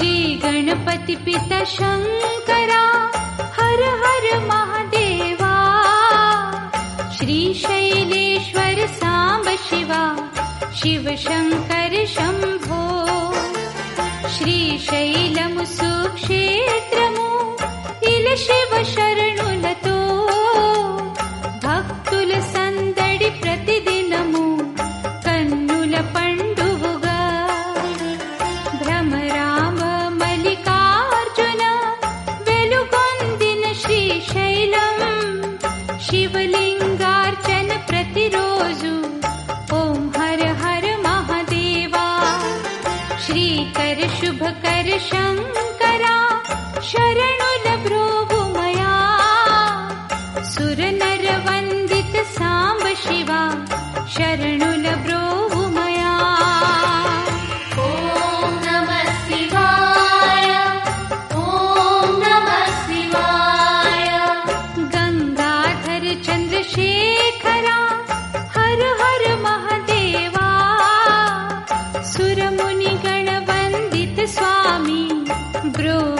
श्रीगणपतिपितशङ्करा हर हर महादेवा। श्रीशैलेश्वर साम्ब शिवा शिव शङ्कर शम्भो श्रीशैलमु इल Shiva शरणुलतो 生。cruz.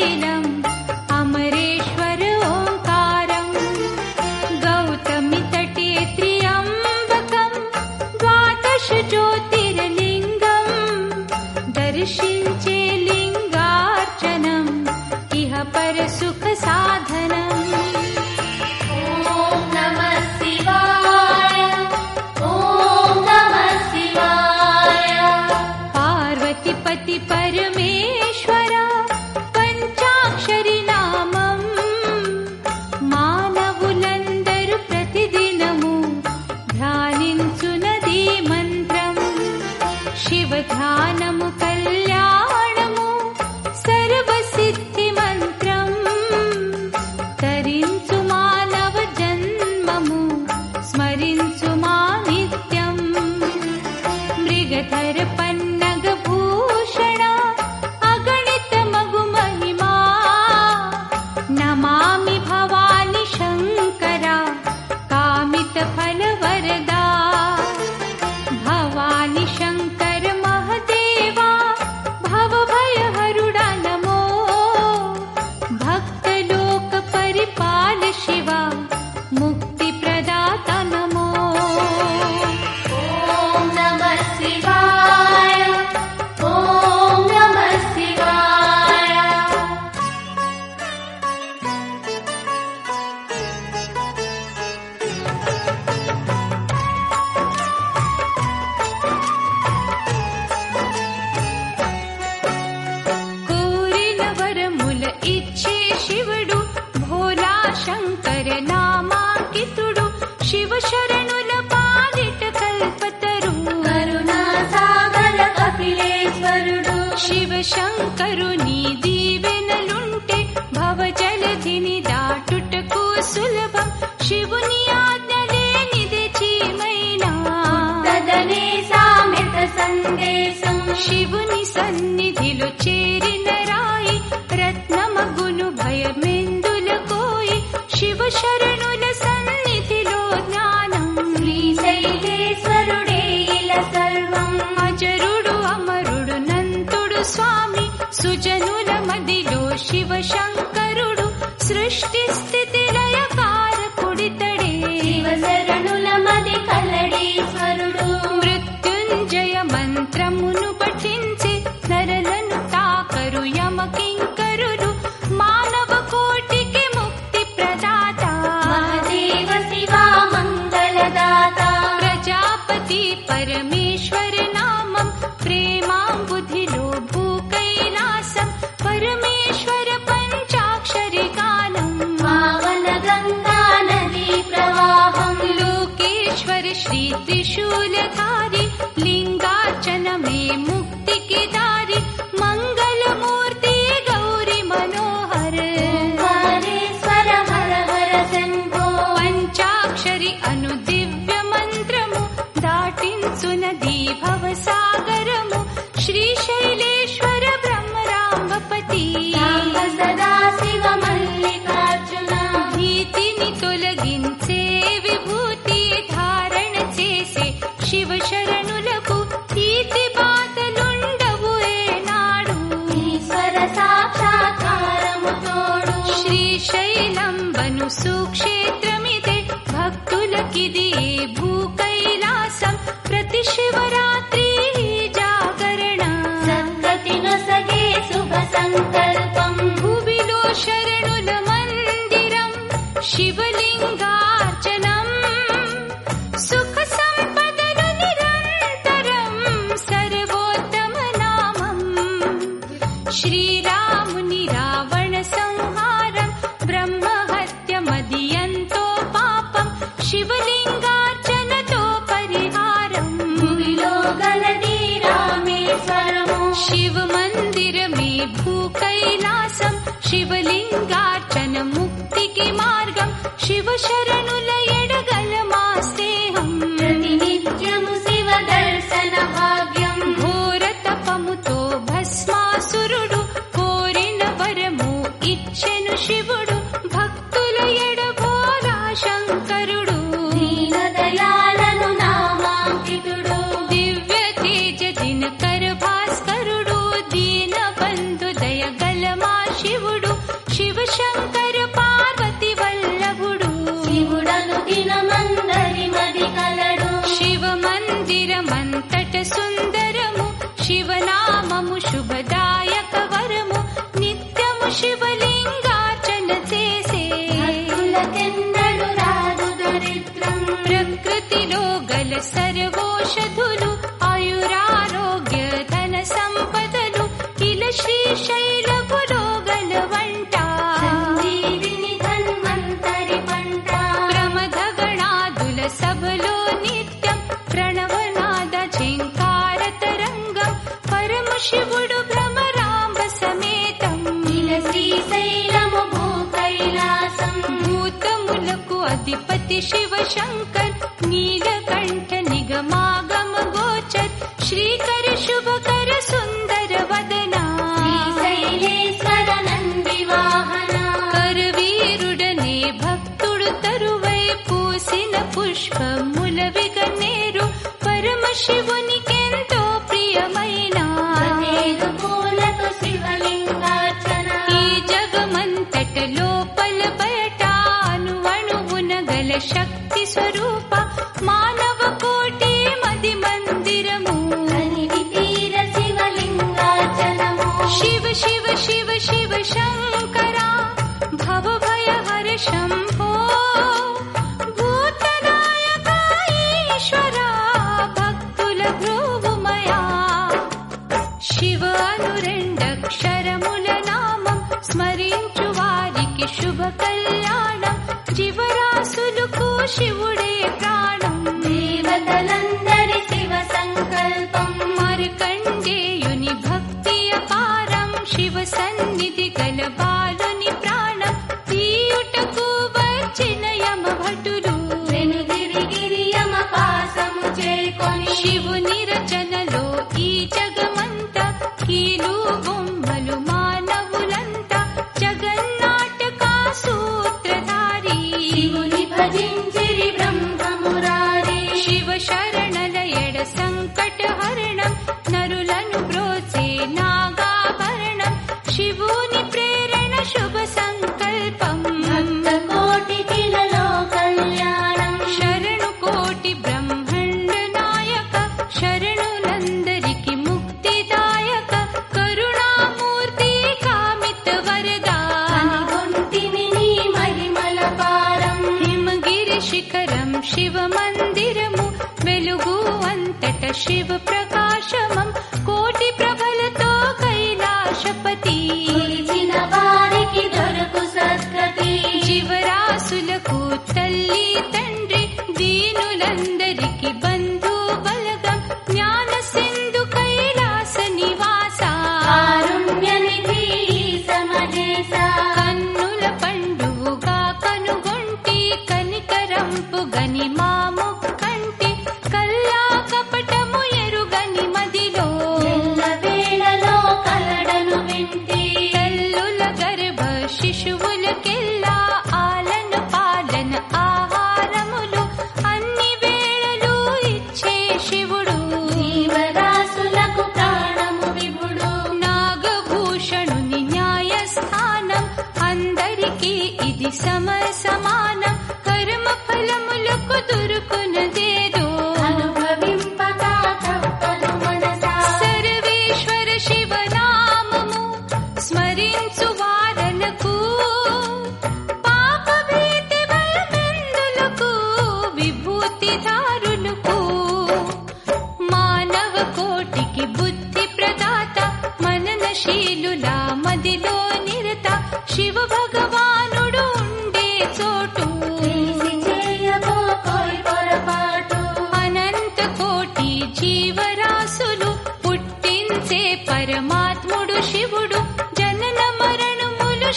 சைனம் got. Shiva Shiva.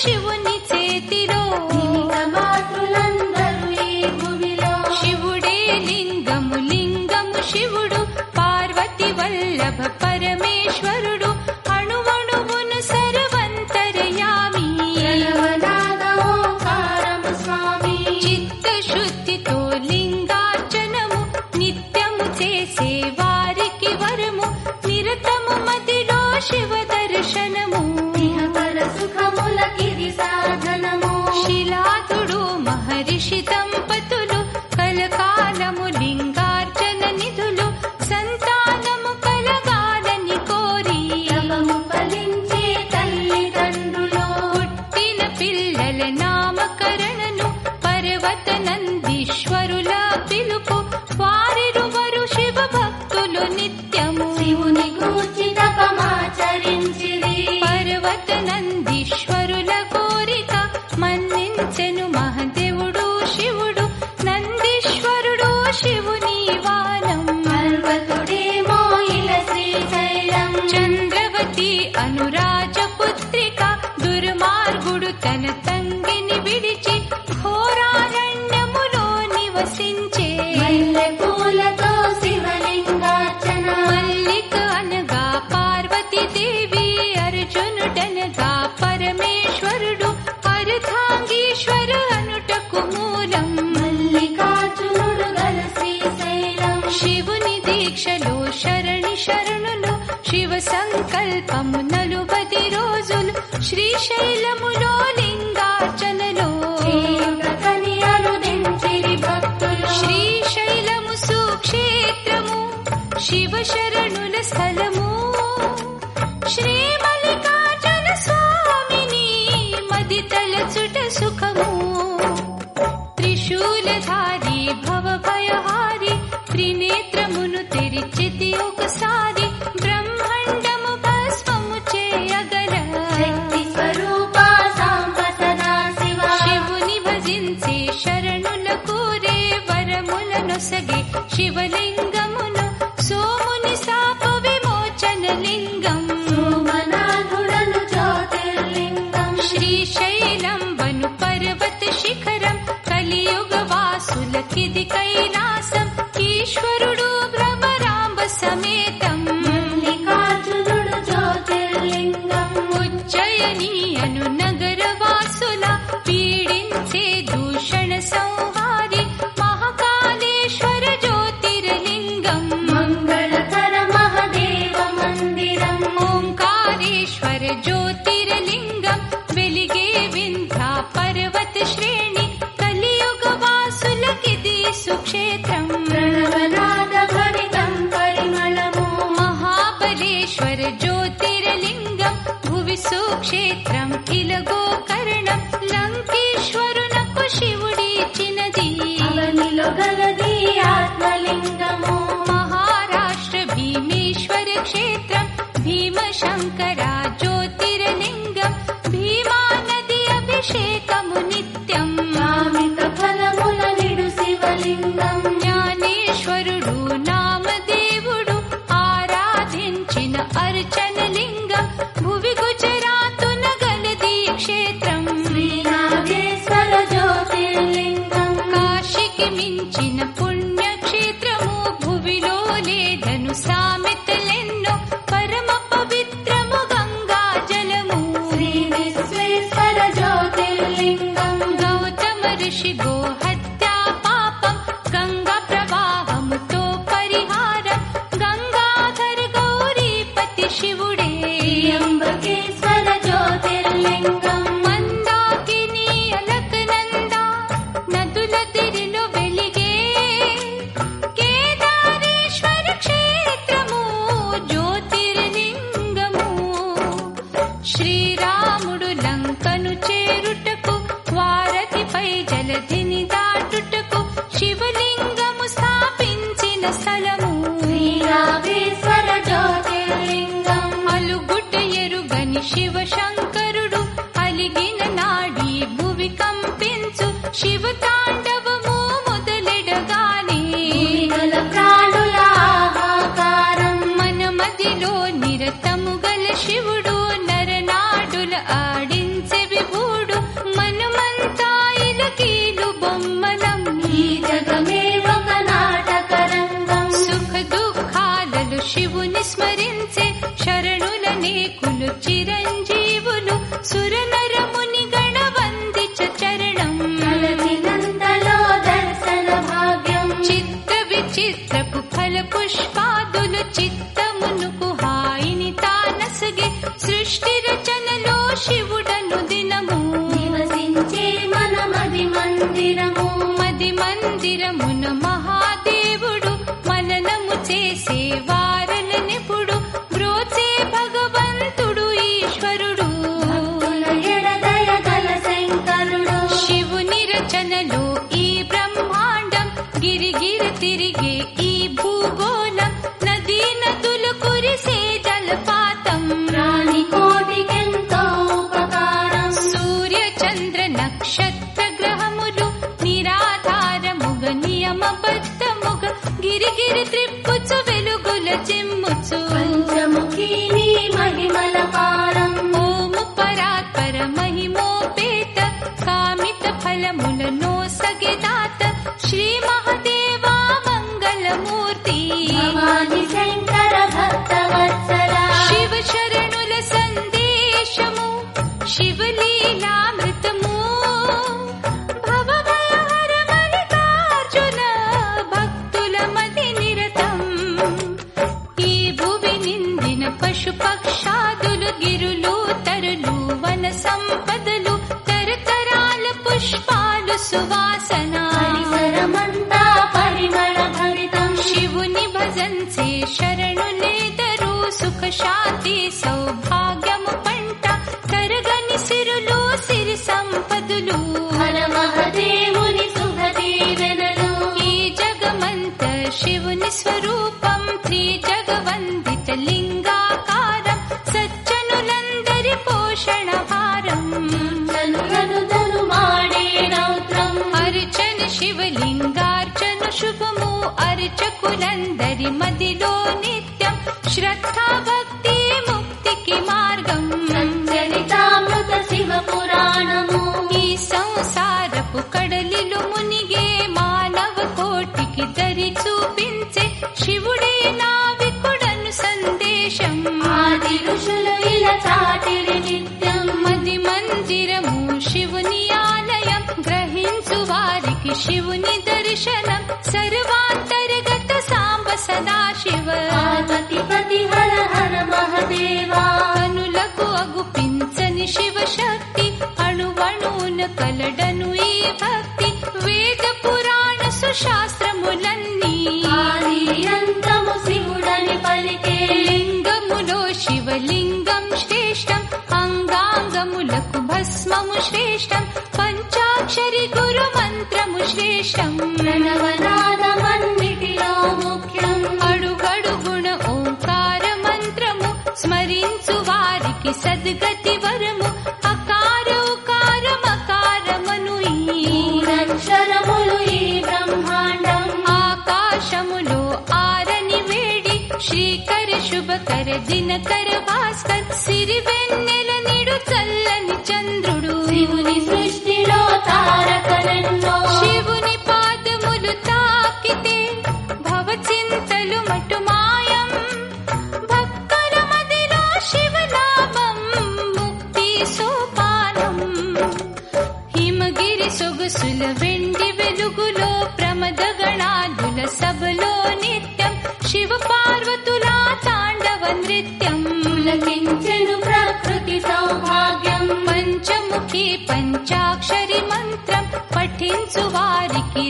ಶಿವನ ी शैलं कलियुगवासुलकिदि जगमन्त शिवनि स्वरूपम् प्रीजगवन्दितलिङ्गाकारम् सज्जनुनन्दरि पोषणहारं धनुमाणे रात्रम् अर्चन शिवलिङ्गार्चन शुभमो अर्चकुलन्दरि मदिलो नित्यं श्रद्ध शास्त्रमुलन्नीयन्त्रमुडनि पलिके लिङ्गमुलो शिवलिङ्गम् श्रेष्ठम् अङ्गाङ्गमुलक भस्ममु श्रेष्ठम् पञ्चाक्षरि गुरुमन्त्रमु श्रेष्ठम् कर भास्कर కించు వారికి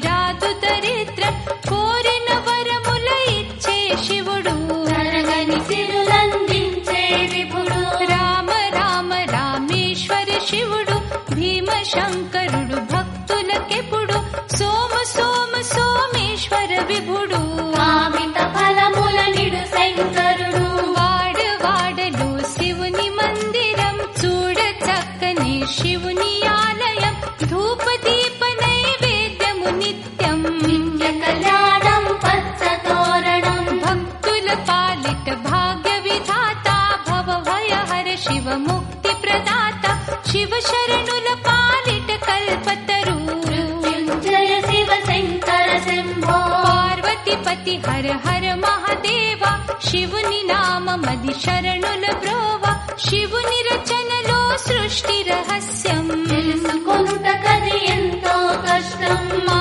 శివుని నామమది శరణుల బ్రోవ శివుని शिवुनि नाम मदिशरणुन प्रोव शिवुनिरचननो सृष्टिरहस्यंता कष्टम्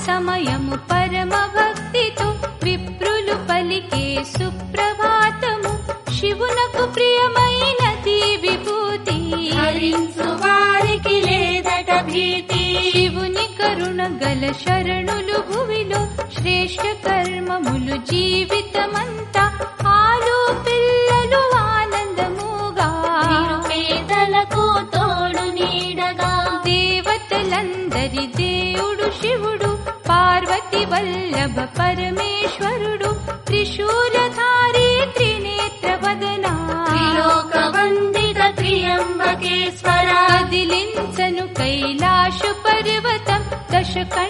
సమయము పరమ భక్తితో విప్రులు పలికే సుప్రభాతము శివునకు ప్రియమైనది విభూతి హరించు వారికి లేదట భీతి శివుని కరుణ గల శరణులు భువిలో శ్రేష్ఠ పరమేశ్వరుడు త్రిశూలధారి త్రినేత్ర వదనా త్రిలోక వందిత త్రియంబకేశ్వర కదిలించను కైలాస పర్వతం దశకంఠుడు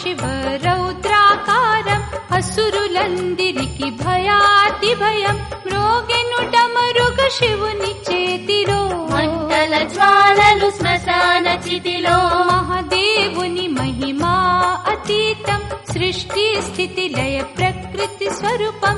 शिव रौद्राकारम् असुरुलन्दिरिकि भयातिभयम् रोगे शिवनि चेतिरो मण्डल ज्वाल श्मशान चितिलो महादेवुनि महिमा अतीतम् सृष्टि स्थितिलय प्रकृति स्वरूपम्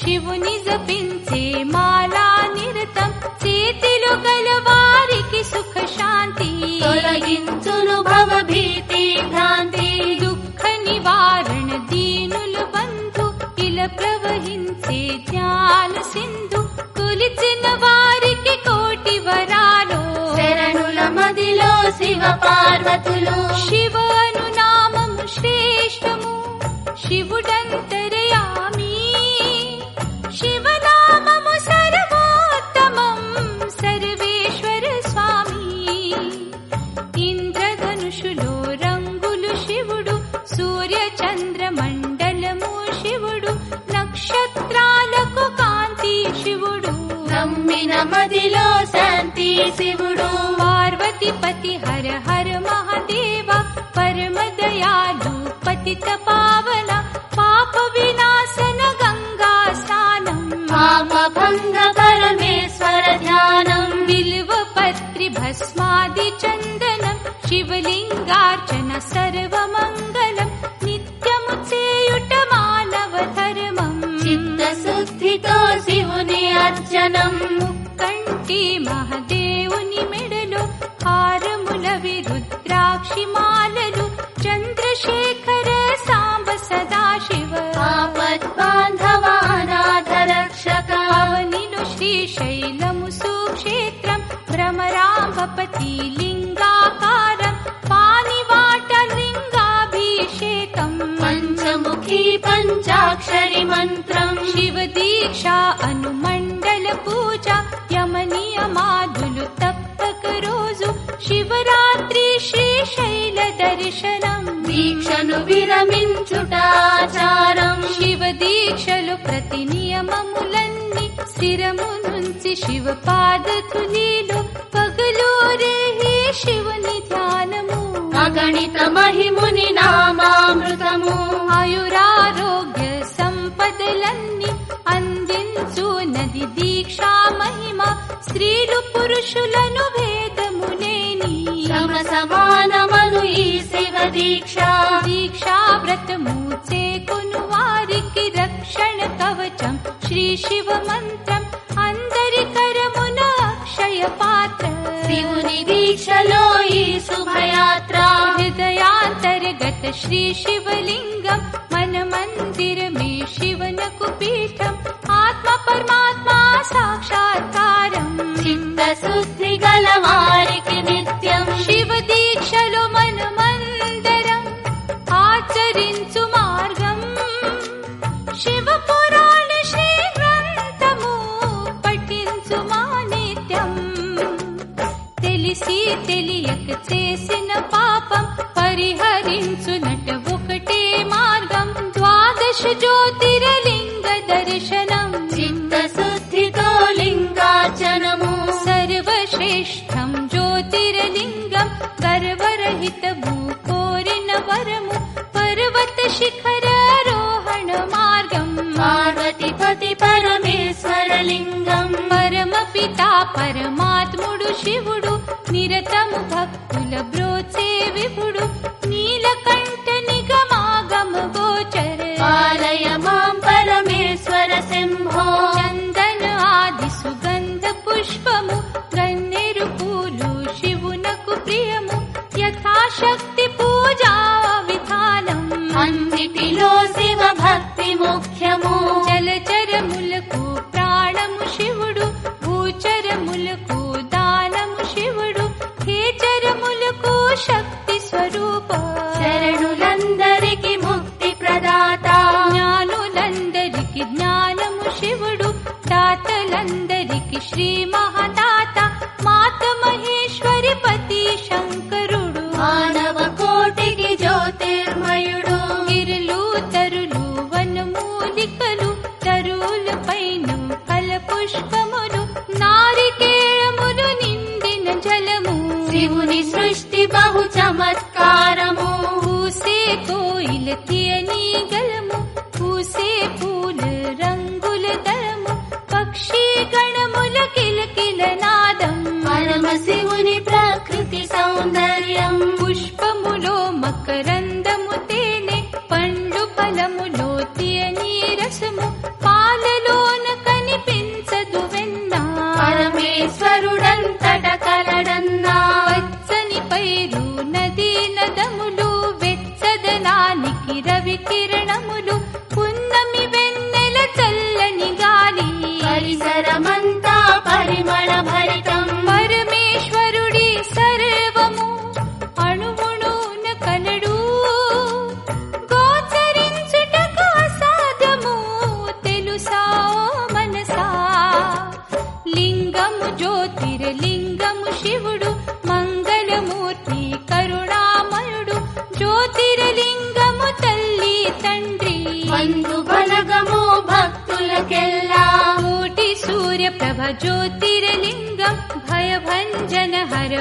శివుని జపించే మాలా నిరతం చేతిలో గల వారికి సుఖ శాంతి తొలగించును భవ భీతి భ్రాంతి దుఃఖ నివారణ దీనులు బంధు ఇలా ప్రవహించే జ్ఞాన సింధు కొలిచిన వారికి కోటి వరాలు శరణుల మదిలో శివ పార్వతులు శివను నామము శ్రేష్టము శివుడంతరయామి पार्वती पार्वतीपति हर हर महादेव परम दयालु पतित पावना पाप परमदयालोपति तपावना पापविनाशन गङ्गास्ान लिङ्गाकार पाणिवाट पञ्चमुखी पञ्चाक्षरि मन्त्रम्। शिवदीक्षा अनुमण्डल पूजा यमनियमाधुलु तप्तक रोजु शिवरात्रि श्रीशैल दर्शनम्। दीक्षनु विरमिञ्चुटाचारम्। शिवदीक्षलु प्रतिनियममुलन्नि। स्थिरमुनुन्सि शिवपाद సంపదలన్నీ అందించు నది దీక్షా మహిమ స్త్రీలు పురుషులను భేదములేని సమ సమానమను ఈ శివ దీక్ష దీక్షా వ్రతము చేకొను వారికి రక్షణ కవచం శ్రీ శివ మంత్రం అందరి కరమున అక్షయ పాత్ర శివుని దీక్షలో ఈ శుభయాత్ర హృదయాంతర్గత శ్రీ శివలింగం మన మందిరమే శివనకు पीठम् आत्मपरमात्मा साक्षात्कारम्। साक्षात्कारं नित्यम् शिव दीक्षलो दीक्षलम आचरिसु मार्गम्। शिव पुराण शीघ्रमो पठिन्तु मा नित्यम् नित्यं तलसि तेलियकेस पापं परिहरिञ्च नटुकटे मार्गं द्वादश ज्योति भूकोरिन वरमु पर्वत पर्वतशिखररोहण मार्गम्। मार्गतिपति परमेश्वरलिङ्गम् परम पिता परमात्मडु शिवुडु निरतमु भक्तुल ब्रोचे विपुडु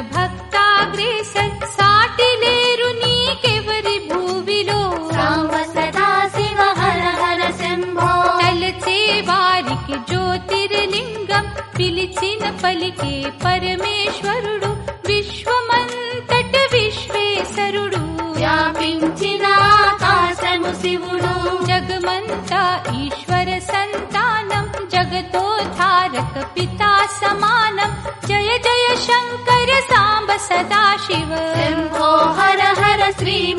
भक्त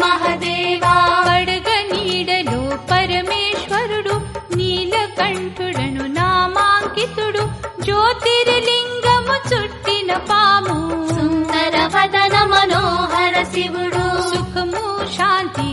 మహదేవా పడగ నీడలో పరమేశ్వరుడు నీలకంఠుడను నామాంకితుడు జ్యోతిర్లింగము చుట్టిన పాము సుందర వదన మనోహర శివుడు. సుఖము శాంతి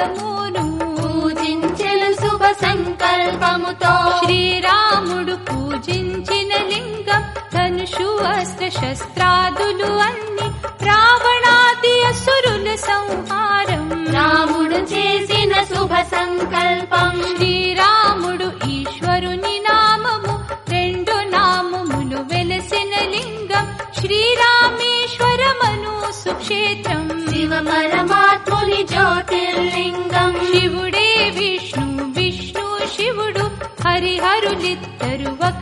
జగమును పూజించిన శుభ సంకల్పముతో. శ్రీరాముడు పూజించిన లింగం ధనుషు అస్త్ర శస్త్రాదులు అన్ని రావణాది అసురుల సంహారం. రాముడు చేసిన శుభ సంకల్పం. శ్రీ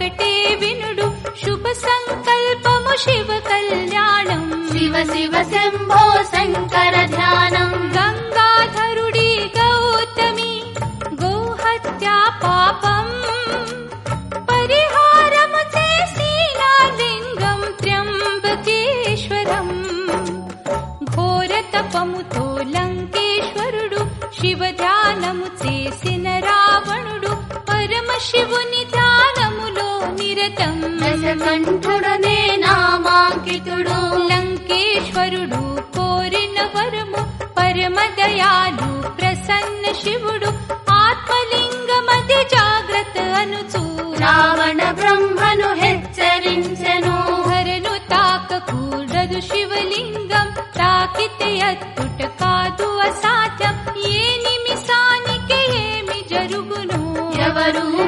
ఒకటే వినుడు శుభ సంకల్పము శివ కళ్యాణం. శివ శివ శంభో శంకర ధ్యానం.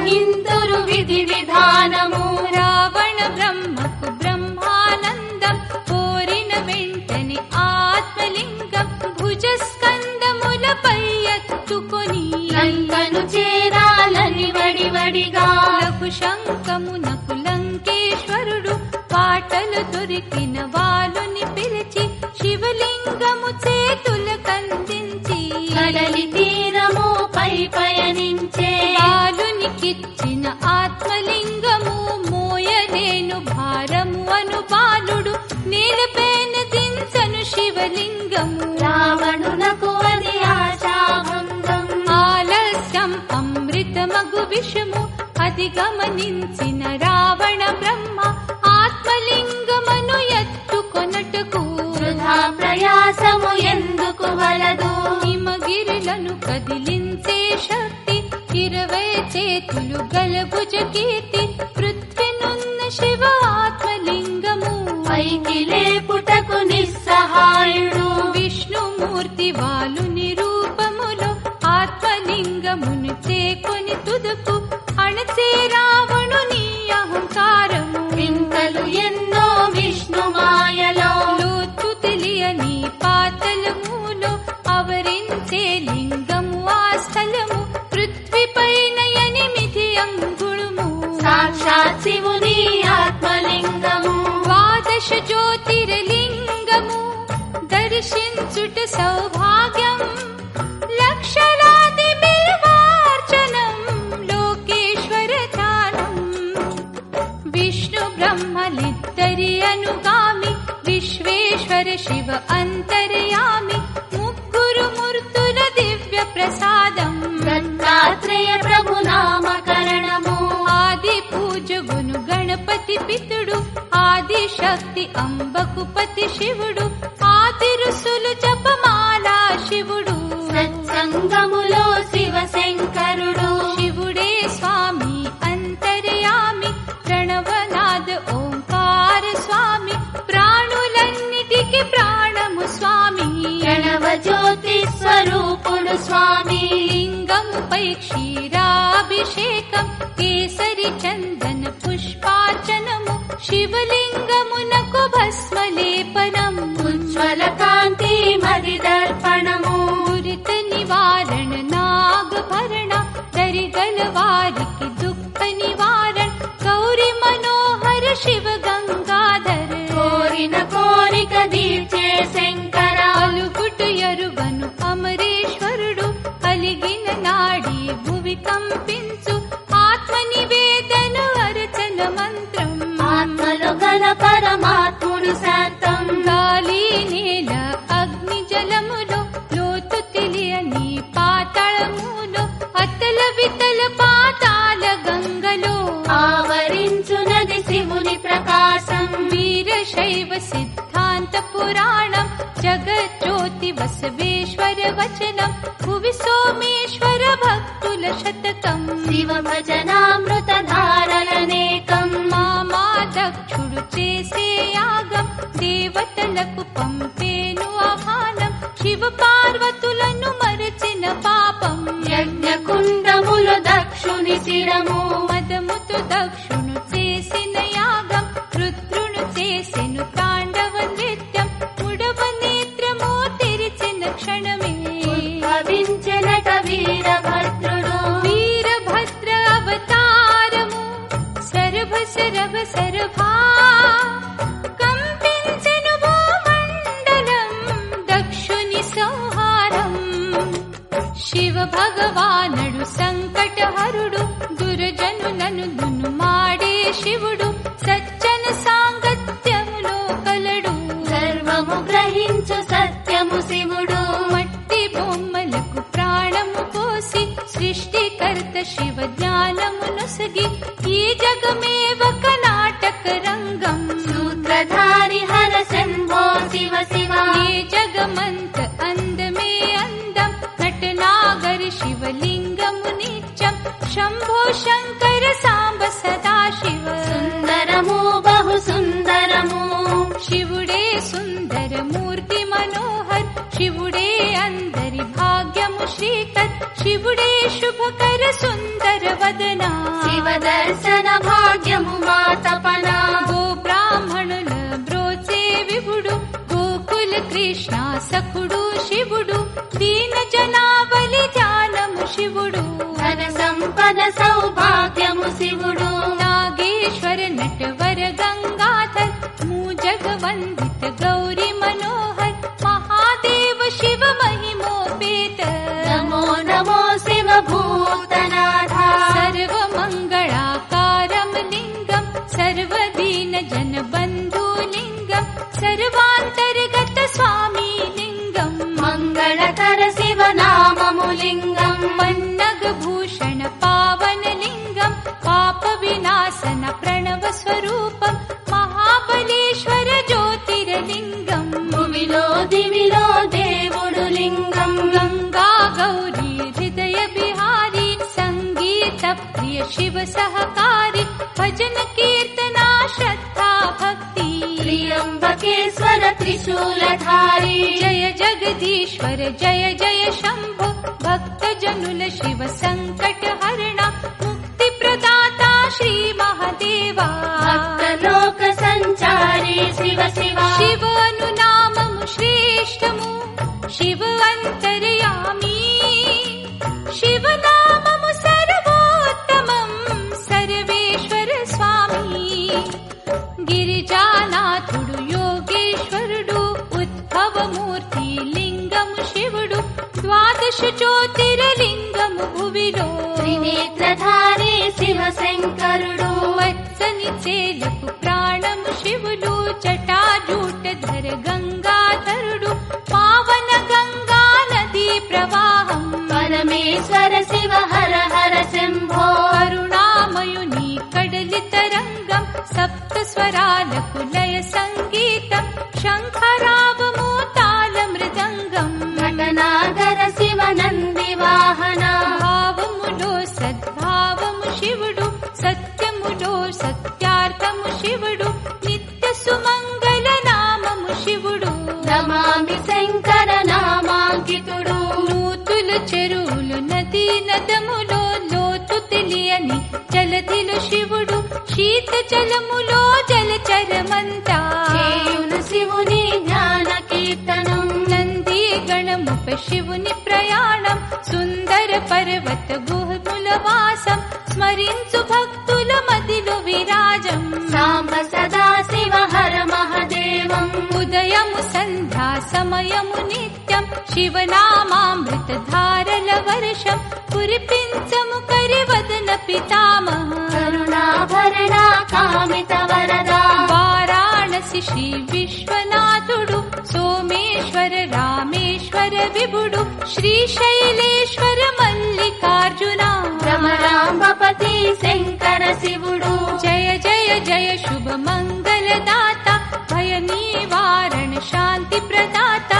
విధి విధానము. రావణ బ్రహ్మకు బ్రహ్మానందం కోరిన వెంటనే ఆత్మలింగం భుజస్కందములపై ఎత్తుకొని లంకను చేరాలని వడివడిగా లఘు శంఖమునకు లంకేశ్వరుడు పాటలు దొరికిన వాలుని విషము అది గమనించిన రావణ బ్రహ్మ ఆత్మలింగమను ఎత్తుకొనటకు వృధా ప్రయాసము ఎందుకు వలదు హిమగిరులను కదిలించే శక్తి ఇరవై చేతులు గల భుజ కీర్తి పృథ్వీనున్న శివ ఆత్మలింగము పైకి లేపుటకు నిస్సహాయుడు విష్ణుమూర్తి వాలుని తుదకు అణచే రావణుని అహంకారము వింతలు ఎన్నో విష్ణు మాయలో లోతు తెలియని పాతలములో అవరించే లింగము ఆ స్థలము పృథ్వీపైన ఎనిమిది అంగుళము సాక్షాత్ శివుని ఆత్మలింగము ద్వాదశ జ్యోతిర్లింగము దర్శించుట సౌభాగ్యం शिव अन्तर्यामि मुक्कुरु मूर्तुल दिव्य प्रसादम्। प्रभुनामकरणमो आदिपूज गुनु गणपति पितुडु आदिशक्ति अम्बकुपति शिवडु। स्वामी लिङ्गम् पै क्षीराभिषेकम् केसरि चन्दन पुष्पाचनमु शिवलिङ्गमुनकुभस्व भुवि सोमेश्वर भक्तुलशतकम् निव भजनामृतधारणनेकं मा चक्षुरुचे सेयागम् देवतलकुपम्पे नु आभानम् शिवपा दृष्टिकर्त शिव ज्ञान मनुसगि पद सौभाग्यमु प्रिय शिव सहकारी भजन कीर्तना श्रद्धा भक्ति। अम्बकेश्वर त्रिशूलधारी। जय जगदीश्वर जय जय शम्भो भक्त जनुल शिव सङ्कट हरणा मुक्ति प्रदाता श्री महादेवा। लोक सञ्चारे शिव शिवानु श्योतिर्लिङ्गो प्रधाने शिव शङ्करुडो नििवडु चटाजूट धर गङ्गा तरुडु पावन गङ्गा नदी प्रवाहम्। परमेश्वर शिव हर हर शम्भो। अरुणामयुनि कडलितरङ्गम् सप्त स्वरा लघु చెరువులు నదీ నదములో లోతు తెలియని జలధిలు శివుడు శీత జలములో జలచరమంతా చేయును శివుని జ్ఞాన కీర్తనం నంది గణముపై శివుని ప్రయాణం సుందర పర్వత గుహముల వాసం స్మరించు భక్తుల మదిలో విరాజం సాంబ సదా శివ హర మహదేవం ఉదయము సంధ్యా సమయము నిత్యం शिव नामामृतधारल पितामह। करुणाभरणा कामित वरदा वाराणसि श्री विश्वनाथुडु सोमेश्वर रामेश्वर विभुडु श्रीशैलेश्वर मल्लिकार्जुना। मल्लिकार्जुनपति शङ्कर शिवुडु। जय जय जय शुभ मङ्गलदाता भय निवारण शान्ति प्रदाता